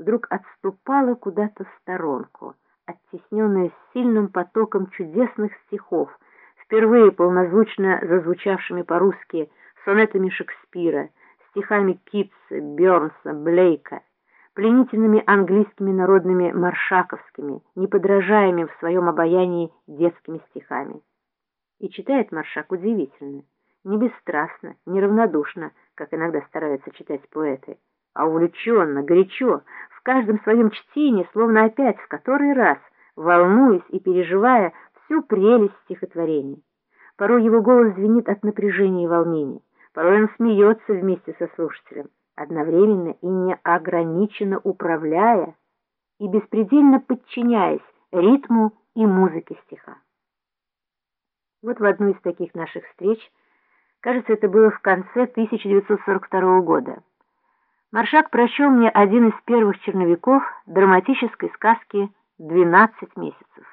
вдруг отступала куда-то в сторонку, оттесненная сильным потоком чудесных стихов, впервые полнозвучно зазвучавшими по-русски сонетами Шекспира, стихами Китса, Бёрнса, Блейка, пленительными английскими народными маршаковскими, неподражаемыми в своем обаянии детскими стихами. И читает Маршак удивительно, не бесстрастно, не равнодушно, как иногда стараются читать поэты, а увлеченно, горячо, в каждом своем чтении, словно опять в который раз, волнуясь и переживая всю прелесть стихотворения. Порой его голос звенит от напряжения и волнения, порой он смеется вместе со слушателем, одновременно и неограниченно управляя и беспредельно подчиняясь ритму и музыке стиха. Вот в одну из таких наших встреч, кажется, это было в конце 1942 года, Маршак прочел мне один из первых черновиков драматической сказки «Двенадцать месяцев».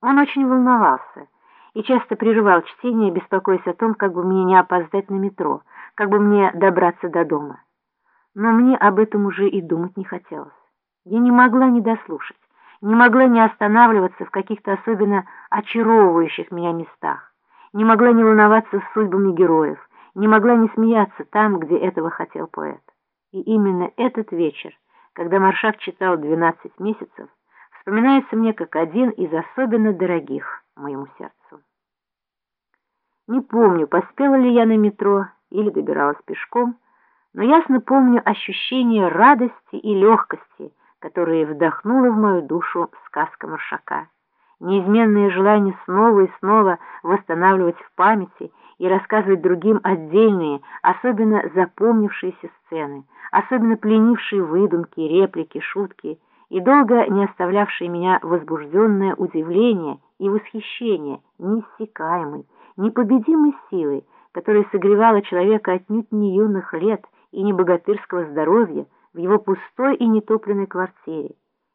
Он очень волновался и часто прерывал чтение, беспокоясь о том, как бы мне не опоздать на метро, как бы мне добраться до дома. Но мне об этом уже и думать не хотелось. Я не могла не дослушать, не могла не останавливаться в каких-то особенно очаровывающих меня местах, не могла не волноваться судьбами героев, не могла не смеяться там, где этого хотел поэт. И именно этот вечер, когда Маршак читал «Двенадцать месяцев», вспоминается мне как один из особенно дорогих моему сердцу. Не помню, поспела ли я на метро или добиралась пешком, но ясно помню ощущение радости и легкости, которые вдохнула в мою душу сказка Маршака неизменное желание снова и снова восстанавливать в памяти и рассказывать другим отдельные, особенно запомнившиеся сцены, особенно пленившие выдумки, реплики, шутки, и долго не оставлявшие меня возбужденное удивление и восхищение неиссякаемой, непобедимой силой, которая согревала человека отнюдь не юных лет и не богатырского здоровья в его пустой и нетопленной квартире,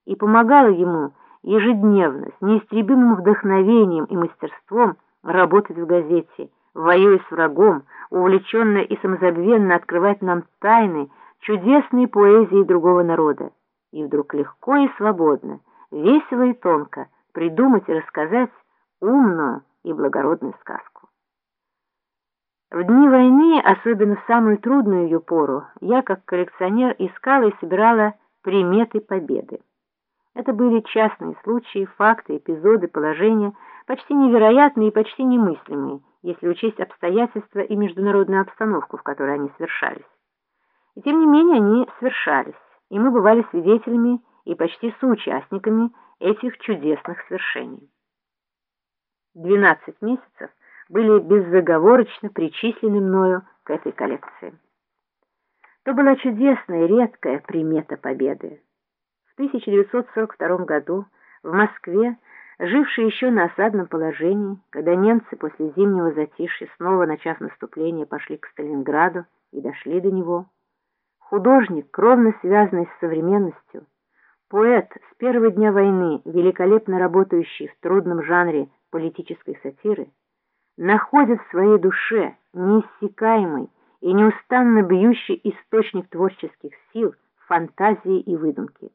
и помогала ему ежедневно, с неистребимым вдохновением и мастерством работать в газете, воюя с врагом, увлеченно и самозабвенно открывать нам тайны чудесной поэзии другого народа. И вдруг легко и свободно, весело и тонко придумать и рассказать умную и благородную сказку. В дни войны, особенно в самую трудную ее пору, я, как коллекционер, искала и собирала приметы победы. Это были частные случаи, факты, эпизоды, положения, почти невероятные и почти немыслимые, если учесть обстоятельства и международную обстановку, в которой они совершались. И тем не менее они совершались, и мы бывали свидетелями и почти соучастниками этих чудесных свершений. 12 месяцев были беззаговорочно причислены мною к этой коллекции. То была чудесная, редкая примета победы. В 1942 году в Москве, жившей еще на осадном положении, когда немцы после зимнего затишья снова начав наступление пошли к Сталинграду и дошли до него, художник, кровно связанный с современностью, поэт с первого дня войны, великолепно работающий в трудном жанре политической сатиры, находит в своей душе неиссякаемый и неустанно бьющий источник творческих сил, фантазии и выдумки.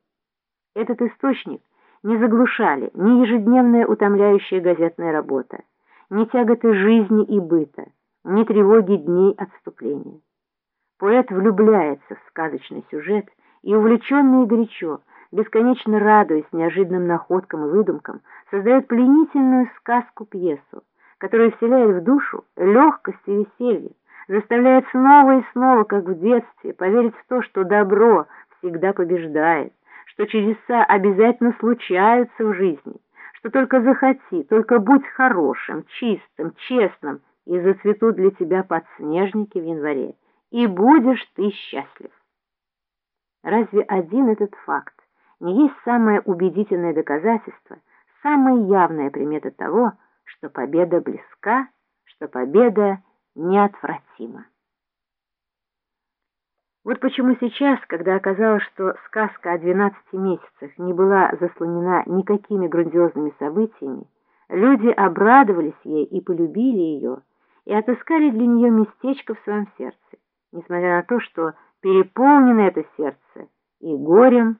Этот источник не заглушали ни ежедневная утомляющая газетная работа, ни тяготы жизни и быта, ни тревоги дней отступления. Поэт влюбляется в сказочный сюжет и, увлеченный и горячо, бесконечно радуясь неожиданным находкам и выдумкам, создает пленительную сказку-пьесу, которая вселяет в душу легкость и веселье, заставляет снова и снова, как в детстве, поверить в то, что добро всегда побеждает, что чудеса обязательно случаются в жизни, что только захоти, только будь хорошим, чистым, честным, и зацветут для тебя подснежники в январе, и будешь ты счастлив. Разве один этот факт не есть самое убедительное доказательство, самая явная примета того, что победа близка, что победа неотвратима? Вот почему сейчас, когда оказалось, что сказка о 12 месяцах не была заслонена никакими грандиозными событиями, люди обрадовались ей и полюбили ее, и отыскали для нее местечко в своем сердце, несмотря на то, что переполнено это сердце и горем,